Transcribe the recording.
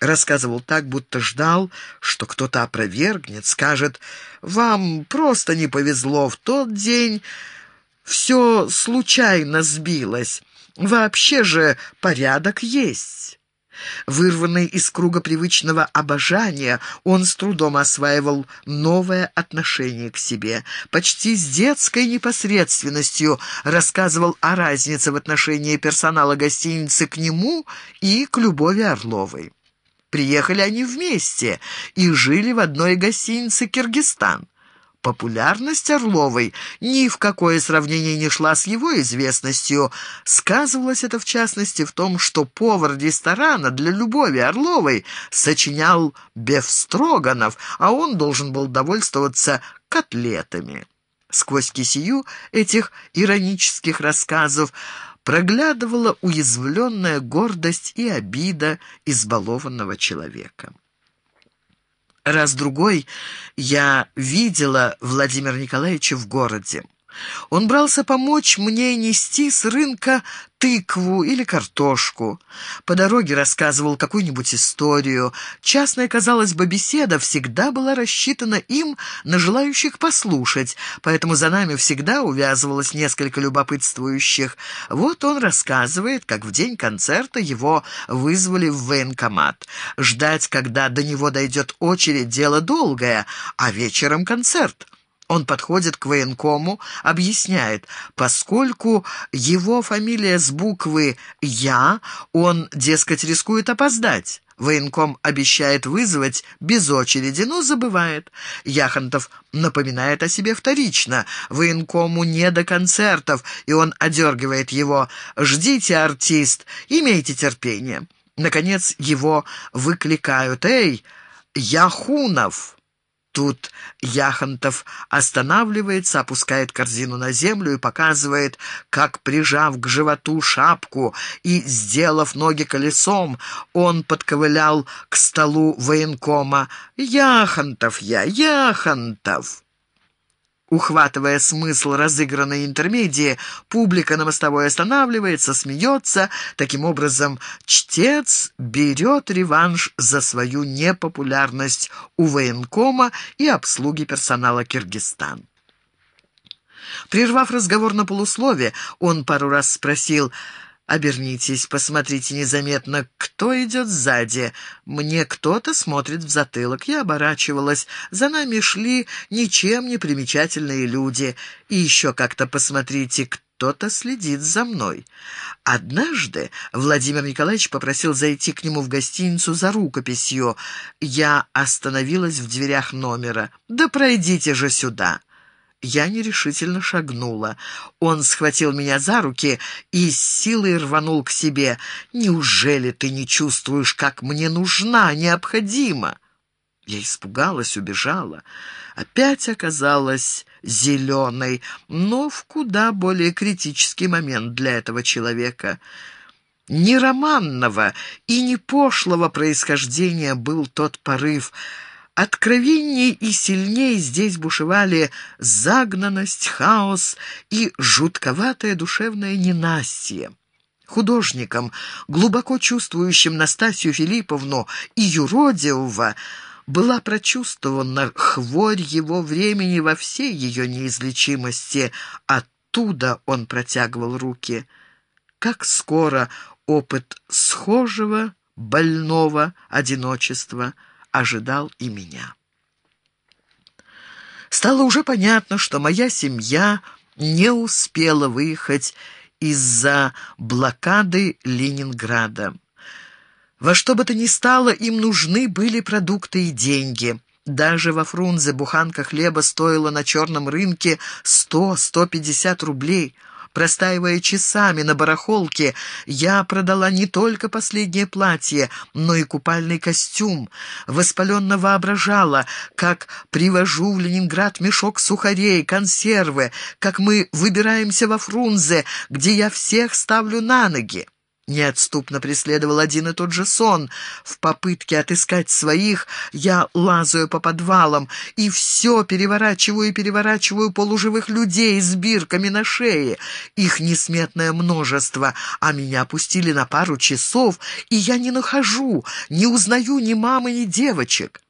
Рассказывал так, будто ждал, что кто-то опровергнет, скажет «Вам просто не повезло в тот день, все случайно сбилось, вообще же порядок есть». Вырванный из круга привычного обожания, он с трудом осваивал новое отношение к себе. Почти с детской непосредственностью рассказывал о разнице в отношении персонала гостиницы к нему и к Любови Орловой. Приехали они вместе и жили в одной гостинице «Киргизстан». Популярность Орловой ни в какое сравнение не шла с его известностью. Сказывалось это, в частности, в том, что повар ресторана для Любови Орловой сочинял бефстроганов, а он должен был довольствоваться котлетами. Сквозь кисию этих иронических рассказов проглядывала уязвленная гордость и обида избалованного человека. Раз-другой я видела Владимира Николаевича в городе. Он брался помочь мне нести с рынка тыкву или картошку. По дороге рассказывал какую-нибудь историю. Частная, казалось бы, беседа всегда была рассчитана им на желающих послушать, поэтому за нами всегда увязывалось несколько любопытствующих. Вот он рассказывает, как в день концерта его вызвали в военкомат. Ждать, когда до него дойдет очередь, дело долгое, а вечером концерт. Он подходит к военкому, объясняет, поскольку его фамилия с буквы «Я», он, дескать, рискует опоздать. Военком обещает вызвать без очереди, но забывает. Яхонтов напоминает о себе вторично. Военкому не до концертов, и он одергивает его. «Ждите, артист, имейте терпение». Наконец его выкликают. «Эй, Яхунов!» Тут Яхонтов останавливается, опускает корзину на землю и показывает, как, прижав к животу шапку и сделав ноги колесом, он подковылял к столу военкома. «Яхонтов я, Яхонтов!» Ухватывая смысл разыгранной интермедии, публика на мостовой останавливается, смеется. Таким образом, чтец берет реванш за свою непопулярность у военкома и обслуги персонала Киргизстан. Прервав разговор на полуслове, он пару раз спросил Обернитесь, посмотрите незаметно, кто идет сзади. Мне кто-то смотрит в затылок. Я оборачивалась. За нами шли ничем не примечательные люди. И еще как-то посмотрите, кто-то следит за мной. Однажды Владимир Николаевич попросил зайти к нему в гостиницу за рукописью. Я остановилась в дверях номера. «Да пройдите же сюда!» Я нерешительно шагнула. Он схватил меня за руки и с силой рванул к себе. «Неужели ты не чувствуешь, как мне нужна, необходима?» Я испугалась, убежала. Опять оказалась зеленой, но в куда более критический момент для этого человека. Не романного и не пошлого происхождения был тот порыв — Откровеннее и сильнее здесь бушевали загнанность, хаос и жутковатое душевное ненастье. Художникам, глубоко чувствующим Настасью Филипповну и юродивого, была прочувствована хворь его времени во всей ее неизлечимости. Оттуда он протягивал руки. Как скоро опыт схожего, больного одиночества – ожидал и меня. Стало уже понятно, что моя семья не успела выехать из-за блокады Ленинграда. Во что бы то ни стало, им нужны были продукты и деньги. Даже во Фрунзе буханка хлеба стоила на черном рынке 100-150 рублей – Простаивая часами на барахолке, я продала не только последнее платье, но и купальный костюм. Воспаленно воображала, как привожу в Ленинград мешок сухарей, консервы, как мы выбираемся во Фрунзе, где я всех ставлю на ноги. Неотступно преследовал один и тот же сон. В попытке отыскать своих я лазаю по подвалам и все переворачиваю и переворачиваю полуживых людей с бирками на шее. Их несметное множество, а меня пустили на пару часов, и я не нахожу, не узнаю ни мамы, ни девочек.